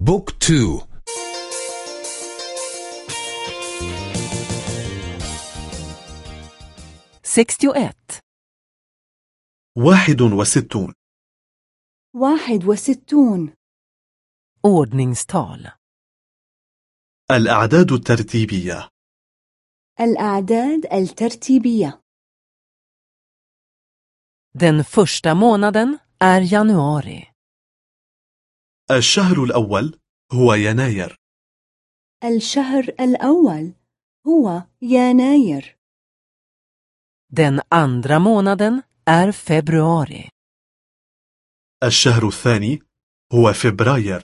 بوك تو. sextioett, واحد وستون. واحد وستون. ordningstal. الأعداد الترتيبية. الأعداد الترتيبية. Den första månaden är januari. الشهر الأول هو يناير. الشهر الأول هو يناير. Den andra månaden är februari. الشهر الثاني هو فبراير.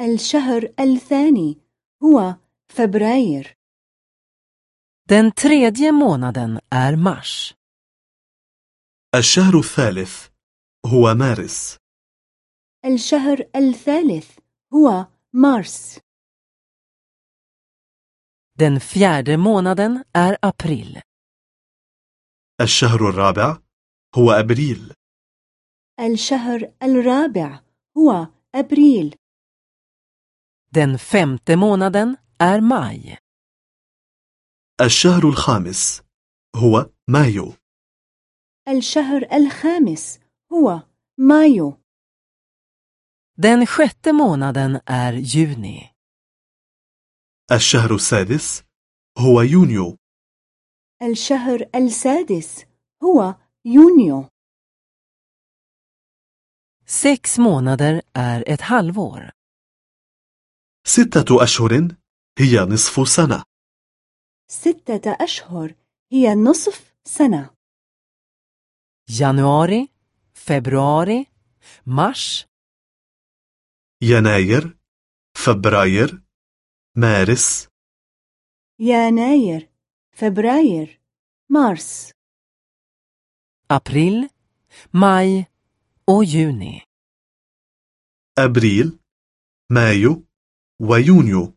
الشهر الثاني هو فبراير. Den tredje månaden är mars. الشهر الثالث هو مارس. الشهر الثالث هو مارس. Den fjärde månaden är april. الشهر الرابع هو أبريل. الشهر الرابع هو أبريل. Den femte månaden är maj. الشهر الخامس هو مايو. الشهر الخامس هو مايو. Den sjätte månaden är juni. الشهر السادس هو يونيو الشهر السادس هو يونيو Sex månader är ett halvår. ستة أشهر هي نصف سنة ستة أشهر هي نصف سنة Januari, februari, mars, يناير فبراير مارس يناير فبراير مارس april, maj och juni. أبريل مايو ويونيو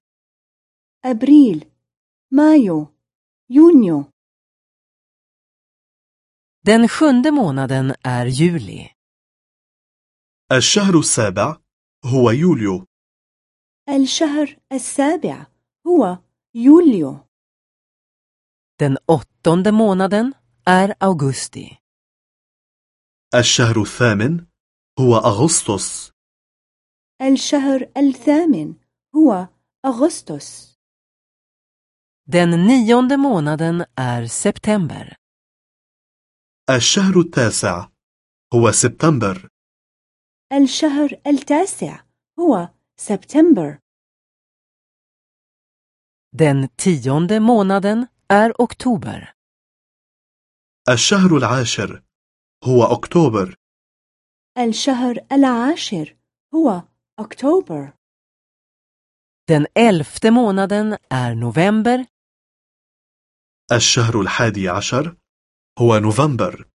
أبريل مايو يونيو Den sjunde månaden är juli. الشهر السابع هو يوليو. الشهر السابع هو يوليو. Den åttonde månaden är augusti. الشهر الثامن هو أغسطس. الشهر الثامن هو أغسطس. Den nionde månaden är september. الشهر التاسع هو سبتمبر. الشهر التاسع هو سبتمبر Den tionde månaden är oktober. الشهر العاشر هو أكتوبر الشهر العاشر هو أكتوبر Den elfte månaden är november. الشهر الحادي عشر هو نوفمبر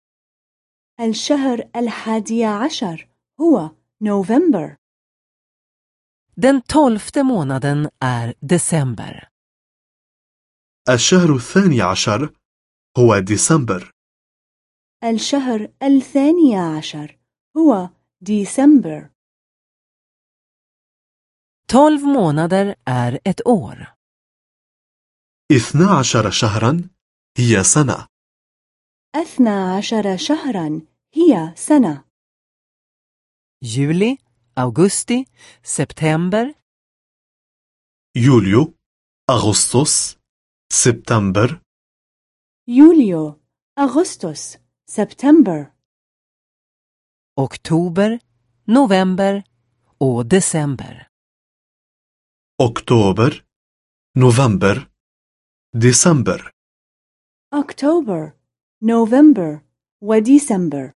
الشهر الحادي عشر هو نوفمبر. Den tolfte månaden är december. الشهر الثاني عشر هو ديسمبر. الشهر الثاني عشر هو ديسمبر. Tolv månader är ett år. اثنا عشر شهرا هي سنة. أثنى عشر شهرا هي سنة. Juli, augusti, september, يوليو أغسطس سبتمبر يوليو أغسطس سبتمبر oktober, november och december. أكتوبر نوفمبر ديسمبر أكتوبر نوفمبر وديسمبر